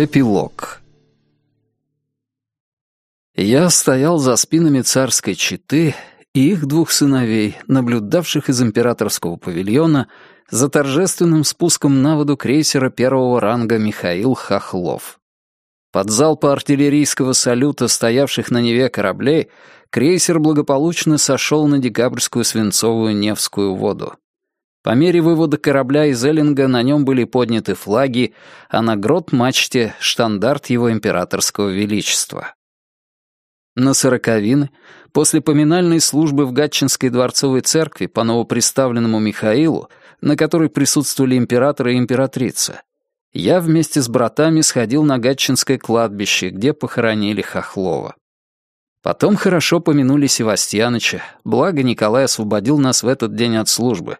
Эпилог Я стоял за спинами царской четы и их двух сыновей, наблюдавших из императорского павильона за торжественным спуском на воду крейсера первого ранга Михаил Хохлов. Под залпы артиллерийского салюта, стоявших на Неве кораблей, крейсер благополучно сошел на декабрьскую свинцовую Невскую воду. По мере вывода корабля из Эллинга на нем были подняты флаги, а на грот-мачте — штандарт его императорского величества. На сороковины, после поминальной службы в Гатчинской дворцовой церкви по новоприставленному Михаилу, на которой присутствовали император и императрица, я вместе с братами сходил на Гатчинское кладбище, где похоронили Хохлова. Потом хорошо помянули Севастьяныча, благо Николай освободил нас в этот день от службы,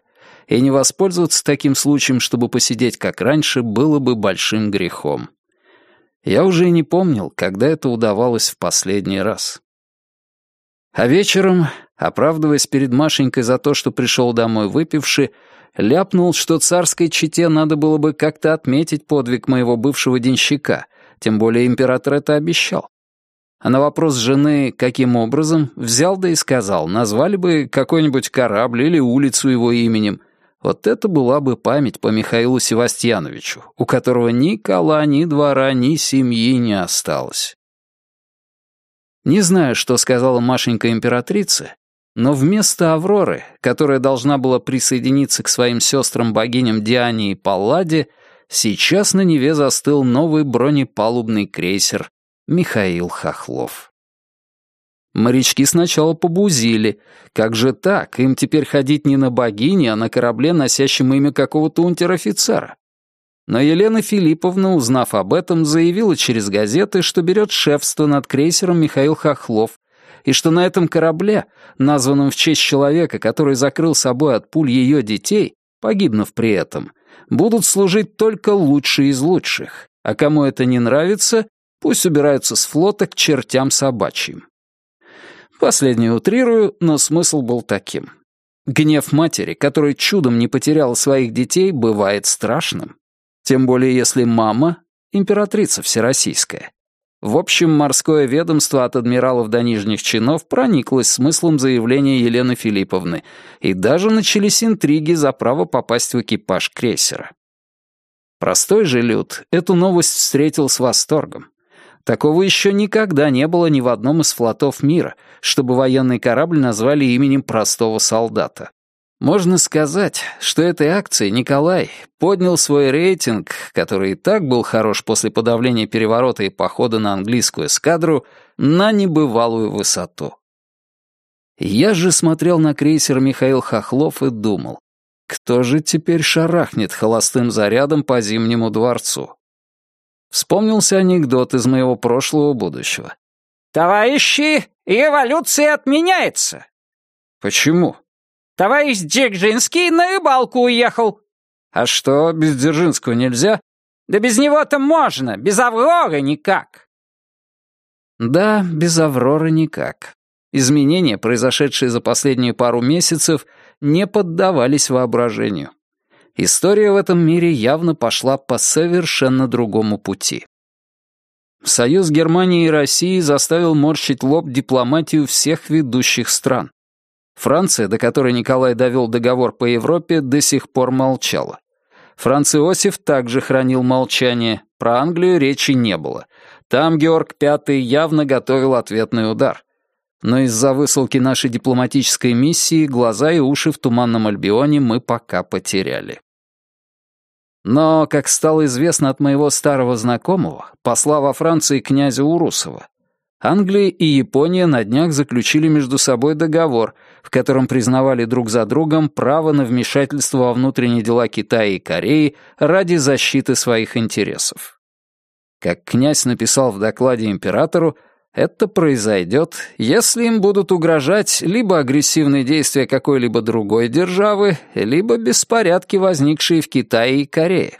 и не воспользоваться таким случаем, чтобы посидеть как раньше, было бы большим грехом. Я уже и не помнил, когда это удавалось в последний раз. А вечером, оправдываясь перед Машенькой за то, что пришел домой выпивший, ляпнул, что царской чете надо было бы как-то отметить подвиг моего бывшего денщика, тем более император это обещал. А на вопрос жены, каким образом, взял да и сказал, назвали бы какой-нибудь корабль или улицу его именем. Вот это была бы память по Михаилу Севастьяновичу, у которого ни кола, ни двора, ни семьи не осталось. Не знаю, что сказала Машенька императрице, но вместо Авроры, которая должна была присоединиться к своим сестрам-богиням Диане и Палладе, сейчас на Неве застыл новый бронепалубный крейсер Михаил Хохлов. Морячки сначала побузили. Как же так? Им теперь ходить не на богине, а на корабле, носящем имя какого-то унтер-офицера. Но Елена Филипповна, узнав об этом, заявила через газеты, что берет шефство над крейсером Михаил Хохлов и что на этом корабле, названном в честь человека, который закрыл собой от пуль ее детей, погибнув при этом, будут служить только лучшие из лучших, а кому это не нравится, пусть убираются с флота к чертям собачьим. Последнее утрирую, но смысл был таким. Гнев матери, которая чудом не потеряла своих детей, бывает страшным. Тем более если мама — императрица всероссийская. В общем, морское ведомство от адмиралов до нижних чинов прониклось смыслом заявления Елены Филипповны, и даже начались интриги за право попасть в экипаж крейсера. Простой же люд эту новость встретил с восторгом. Такого еще никогда не было ни в одном из флотов мира, чтобы военный корабль назвали именем простого солдата. Можно сказать, что этой акцией Николай поднял свой рейтинг, который и так был хорош после подавления переворота и похода на английскую эскадру, на небывалую высоту. Я же смотрел на крейсер Михаил Хохлов и думал, кто же теперь шарахнет холостым зарядом по Зимнему дворцу? Вспомнился анекдот из моего прошлого будущего. «Товарищи, революция отменяется!» «Почему?» Товарищ Дзержинский на рыбалку уехал». «А что, без Дзержинского нельзя?» «Да без него-то можно, без Авроры никак». Да, без Авроры никак. Изменения, произошедшие за последние пару месяцев, не поддавались воображению. История в этом мире явно пошла по совершенно другому пути. Союз Германии и России заставил морщить лоб дипломатию всех ведущих стран. Франция, до которой Николай довел договор по Европе, до сих пор молчала. Франц Иосиф также хранил молчание, про Англию речи не было. Там Георг V явно готовил ответный удар. Но из-за высылки нашей дипломатической миссии глаза и уши в Туманном Альбионе мы пока потеряли. Но, как стало известно от моего старого знакомого, посла во Франции князя Урусова, Англия и Япония на днях заключили между собой договор, в котором признавали друг за другом право на вмешательство во внутренние дела Китая и Кореи ради защиты своих интересов. Как князь написал в докладе императору, это произойдет, если им будут угрожать либо агрессивные действия какой-либо другой державы, либо беспорядки, возникшие в Китае и Корее.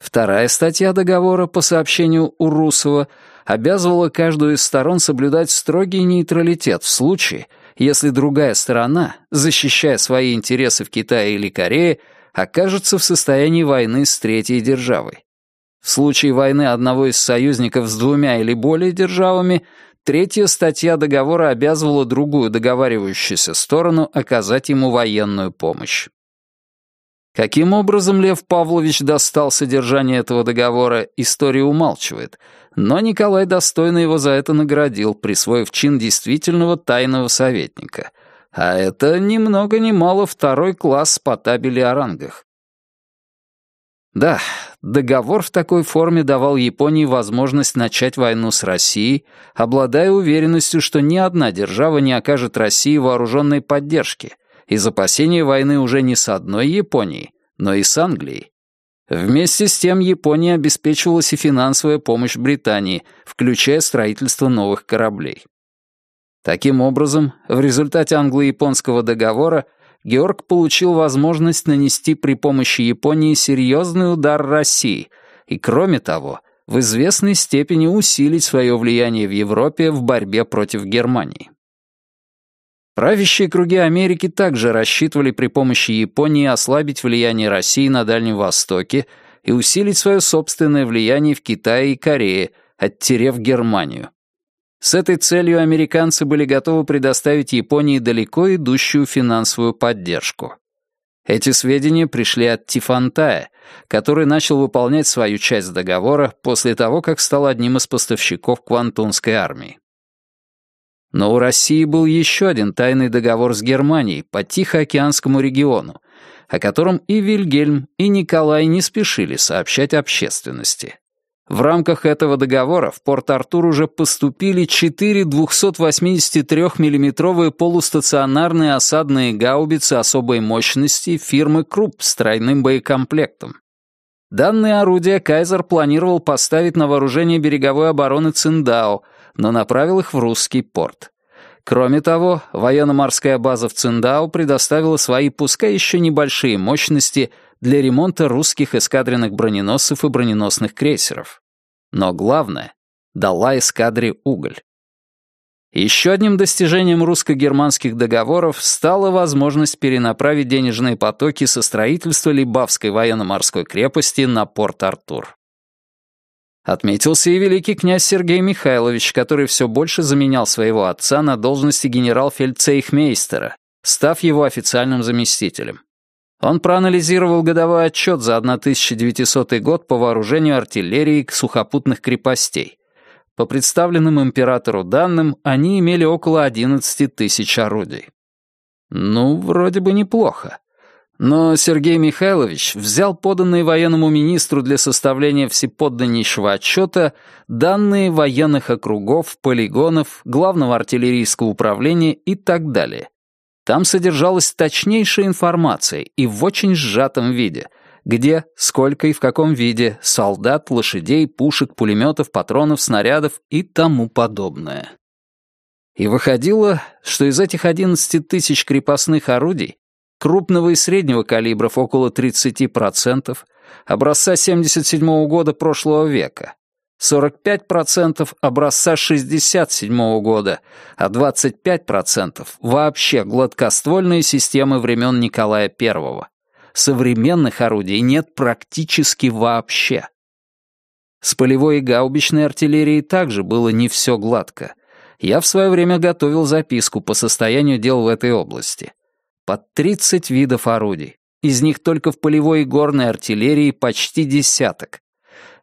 Вторая статья договора, по сообщению Урусова, обязывала каждую из сторон соблюдать строгий нейтралитет в случае, если другая сторона, защищая свои интересы в Китае или Корее, окажется в состоянии войны с третьей державой. В случае войны одного из союзников с двумя или более державами, третья статья договора обязывала другую договаривающуюся сторону оказать ему военную помощь. Каким образом Лев Павлович достал содержание этого договора, история умалчивает, но Николай достойно его за это наградил, присвоив чин действительного тайного советника. А это ни много ни мало второй класс по табели о рангах. Да, договор в такой форме давал Японии возможность начать войну с Россией, обладая уверенностью, что ни одна держава не окажет России вооруженной поддержки, из опасения войны уже не с одной Японией, но и с Англией. Вместе с тем Япония обеспечивалась и финансовая помощь Британии, включая строительство новых кораблей. Таким образом, в результате англо-японского договора Георг получил возможность нанести при помощи Японии серьезный удар России и, кроме того, в известной степени усилить свое влияние в Европе в борьбе против Германии. Правящие круги Америки также рассчитывали при помощи Японии ослабить влияние России на Дальнем Востоке и усилить свое собственное влияние в Китае и Корее, оттерев Германию. С этой целью американцы были готовы предоставить Японии далеко идущую финансовую поддержку. Эти сведения пришли от Тифантая, который начал выполнять свою часть договора после того, как стал одним из поставщиков Квантунской армии. Но у России был еще один тайный договор с Германией по Тихоокеанскому региону, о котором и Вильгельм, и Николай не спешили сообщать общественности. В рамках этого договора в Порт-Артур уже поступили четыре 283 миллиметровые полустационарные осадные гаубицы особой мощности фирмы Крупп с тройным боекомплектом. Данные орудия Кайзер планировал поставить на вооружение береговой обороны Циндао, но направил их в русский порт. Кроме того, военно-морская база в Циндао предоставила свои, пускай еще небольшие мощности, для ремонта русских эскадренных броненосцев и броненосных крейсеров. Но главное — дала эскадре уголь. Еще одним достижением русско-германских договоров стала возможность перенаправить денежные потоки со строительства Либавской военно-морской крепости на Порт-Артур. Отметился и великий князь Сергей Михайлович, который все больше заменял своего отца на должности генерал-фельдцейхмейстера, став его официальным заместителем. Он проанализировал годовой отчет за 1900 год по вооружению артиллерии сухопутных крепостей. По представленным императору данным, они имели около 11 тысяч орудий. Ну, вроде бы неплохо. Но Сергей Михайлович взял поданные военному министру для составления всеподданнейшего отчета данные военных округов, полигонов, главного артиллерийского управления и так далее. Там содержалась точнейшая информация и в очень сжатом виде, где, сколько и в каком виде солдат, лошадей, пушек, пулеметов, патронов, снарядов и тому подобное. И выходило, что из этих 11 тысяч крепостных орудий крупного и среднего калибров около 30%, образца 77 года прошлого века, 45% образца 67 года, а 25% вообще гладкоствольные системы времен Николая I. Современных орудий нет практически вообще. С полевой и гаубичной артиллерией также было не все гладко. Я в свое время готовил записку по состоянию дел в этой области под 30 видов орудий. Из них только в полевой и горной артиллерии почти десяток.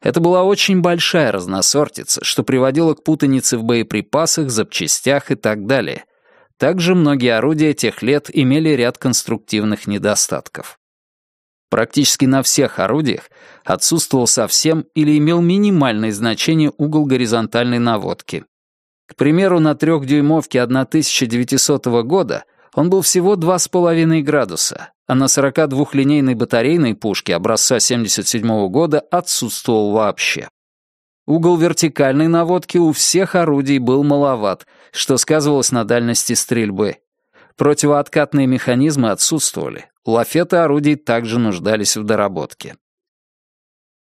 Это была очень большая разносортица, что приводило к путанице в боеприпасах, запчастях и так далее. Также многие орудия тех лет имели ряд конструктивных недостатков. Практически на всех орудиях отсутствовал совсем или имел минимальное значение угол горизонтальной наводки. К примеру, на трехдюймовке 1900 года он был всего 2,5 градуса, а на 42-линейной батарейной пушке образца 77 года отсутствовал вообще. Угол вертикальной наводки у всех орудий был маловат, что сказывалось на дальности стрельбы. Противооткатные механизмы отсутствовали, лафеты орудий также нуждались в доработке.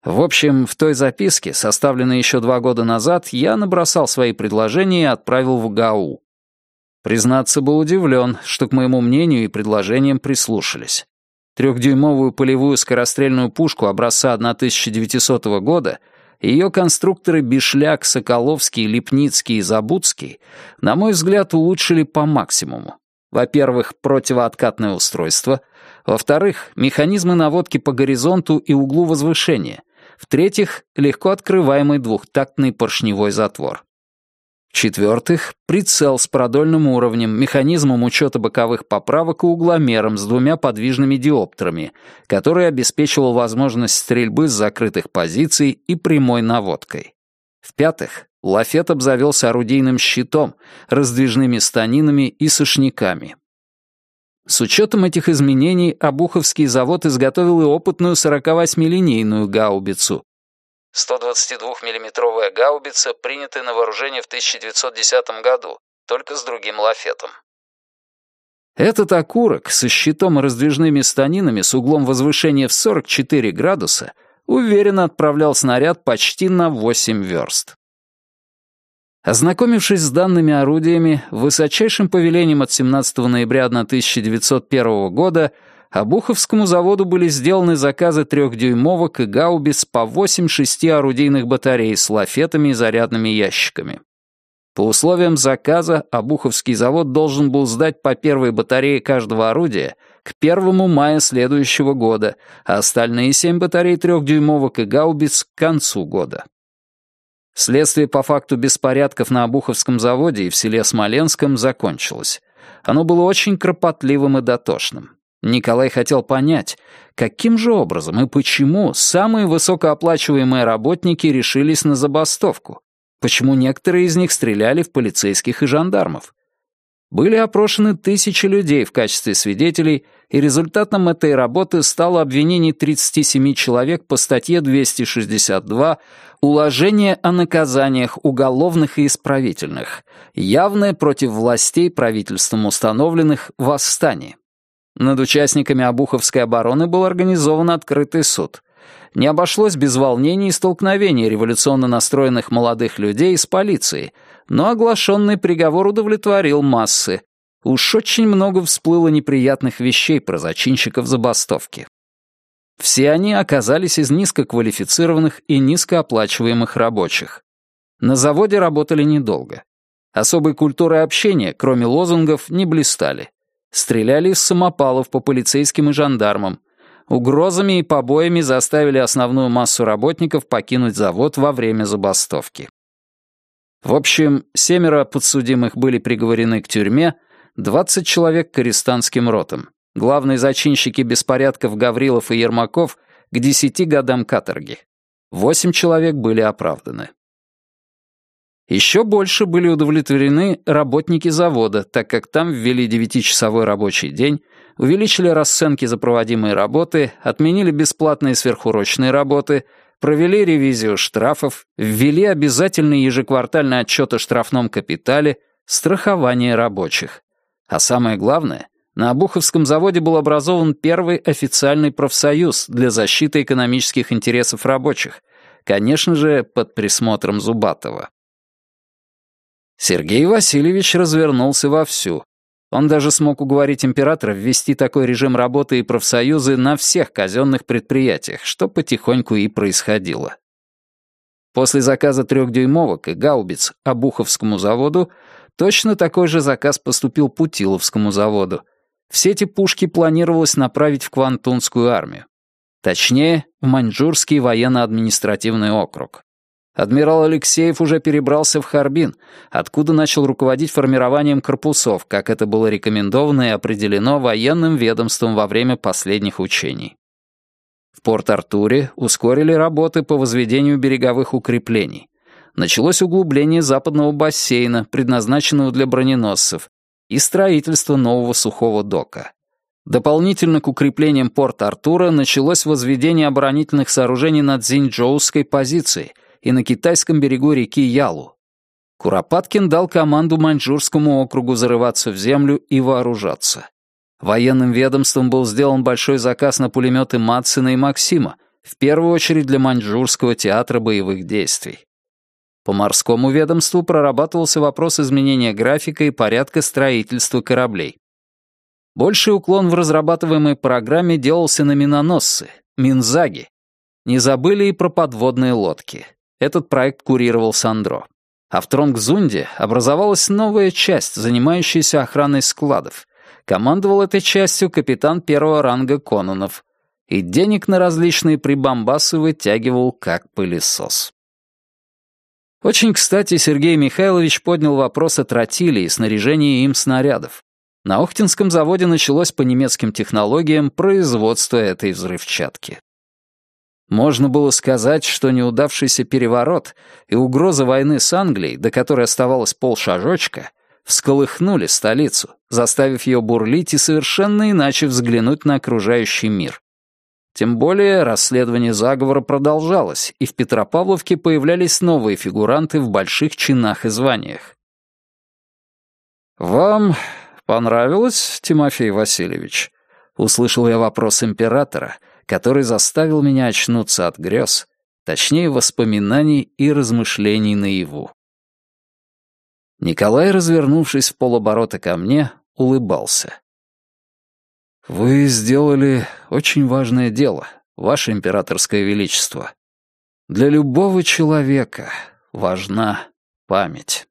В общем, в той записке, составленной еще два года назад, я набросал свои предложения и отправил в ГАУ. Признаться, был удивлен, что к моему мнению и предложениям прислушались. трехдюймовую полевую скорострельную пушку образца 1900 года, ее конструкторы Бишляк, Соколовский, Лепницкий и Забудский, на мой взгляд, улучшили по максимуму. Во-первых, противооткатное устройство. Во-вторых, механизмы наводки по горизонту и углу возвышения. В-третьих, легко открываемый двухтактный поршневой затвор. В-четвертых, прицел с продольным уровнем, механизмом учета боковых поправок и угломером с двумя подвижными диоптрами, который обеспечивал возможность стрельбы с закрытых позиций и прямой наводкой. В-пятых, Лафет обзавелся орудийным щитом, раздвижными станинами и сошниками. С учетом этих изменений Обуховский завод изготовил и опытную 48-линейную гаубицу. 122 миллиметровая гаубица, принятая на вооружение в 1910 году, только с другим лафетом. Этот окурок со щитом и раздвижными станинами с углом возвышения в 44 градуса уверенно отправлял снаряд почти на 8 верст. Ознакомившись с данными орудиями, высочайшим повелением от 17 ноября 1901 года Обуховскому заводу были сделаны заказы трехдюймовок и гаубиц по 8-6 орудийных батарей с лафетами и зарядными ящиками. По условиям заказа Обуховский завод должен был сдать по первой батарее каждого орудия к 1 мая следующего года, а остальные семь батарей трехдюймовок и гаубиц к концу года. Следствие по факту беспорядков на Обуховском заводе и в селе Смоленском закончилось. Оно было очень кропотливым и дотошным. Николай хотел понять, каким же образом и почему самые высокооплачиваемые работники решились на забастовку, почему некоторые из них стреляли в полицейских и жандармов. Были опрошены тысячи людей в качестве свидетелей, и результатом этой работы стало обвинение 37 человек по статье 262 «Уложение о наказаниях уголовных и исправительных, явное против властей правительством установленных восстание». Над участниками Обуховской обороны был организован открытый суд. Не обошлось без волнений и столкновений революционно настроенных молодых людей с полицией, но оглашенный приговор удовлетворил массы. Уж очень много всплыло неприятных вещей про зачинщиков забастовки. Все они оказались из низкоквалифицированных и низкооплачиваемых рабочих. На заводе работали недолго. Особой культурой общения, кроме лозунгов, не блистали. Стреляли из самопалов по полицейским и жандармам. Угрозами и побоями заставили основную массу работников покинуть завод во время забастовки. В общем, семеро подсудимых были приговорены к тюрьме, 20 человек к арестантским ротам. Главные зачинщики беспорядков Гаврилов и Ермаков к 10 годам каторги. Восемь человек были оправданы. Еще больше были удовлетворены работники завода, так как там ввели девятичасовой рабочий день, увеличили расценки за проводимые работы, отменили бесплатные сверхурочные работы, провели ревизию штрафов, ввели обязательный ежеквартальный отчет о штрафном капитале, страхование рабочих. А самое главное, на Обуховском заводе был образован первый официальный профсоюз для защиты экономических интересов рабочих, конечно же, под присмотром Зубатова. Сергей Васильевич развернулся вовсю. Он даже смог уговорить императора ввести такой режим работы и профсоюзы на всех казенных предприятиях, что потихоньку и происходило. После заказа трехдюймовок и гаубиц Обуховскому заводу точно такой же заказ поступил Путиловскому заводу. Все эти пушки планировалось направить в Квантунскую армию. Точнее, в Маньчжурский военно-административный округ. Адмирал Алексеев уже перебрался в Харбин, откуда начал руководить формированием корпусов, как это было рекомендовано и определено военным ведомством во время последних учений. В Порт-Артуре ускорили работы по возведению береговых укреплений. Началось углубление западного бассейна, предназначенного для броненосцев, и строительство нового сухого дока. Дополнительно к укреплениям Порт-Артура началось возведение оборонительных сооружений над Зиньчжоуской позицией — и на китайском берегу реки Ялу. Куропаткин дал команду Маньчжурскому округу зарываться в землю и вооружаться. Военным ведомством был сделан большой заказ на пулеметы Матсена и Максима, в первую очередь для Маньчжурского театра боевых действий. По морскому ведомству прорабатывался вопрос изменения графика и порядка строительства кораблей. Больший уклон в разрабатываемой программе делался на миноносцы, Минзаги. Не забыли и про подводные лодки. Этот проект курировал Сандро. А в Тронгзунде образовалась новая часть, занимающаяся охраной складов. Командовал этой частью капитан первого ранга Кононов. И денег на различные прибамбасы вытягивал как пылесос. Очень кстати Сергей Михайлович поднял вопрос о тротиле и снаряжении им снарядов. На Охтинском заводе началось по немецким технологиям производство этой взрывчатки. Можно было сказать, что неудавшийся переворот и угроза войны с Англией, до которой оставалось полшажочка, всколыхнули столицу, заставив ее бурлить и совершенно иначе взглянуть на окружающий мир. Тем более расследование заговора продолжалось, и в Петропавловке появлялись новые фигуранты в больших чинах и званиях. «Вам понравилось, Тимофей Васильевич?» — услышал я вопрос императора, который заставил меня очнуться от грез, точнее воспоминаний и размышлений наяву. Николай, развернувшись в полоборота ко мне, улыбался. «Вы сделали очень важное дело, Ваше Императорское Величество. Для любого человека важна память».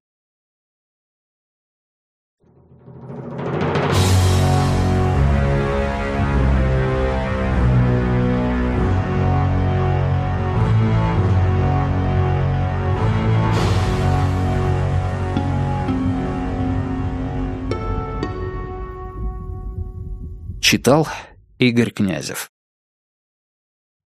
Читал Игорь Князев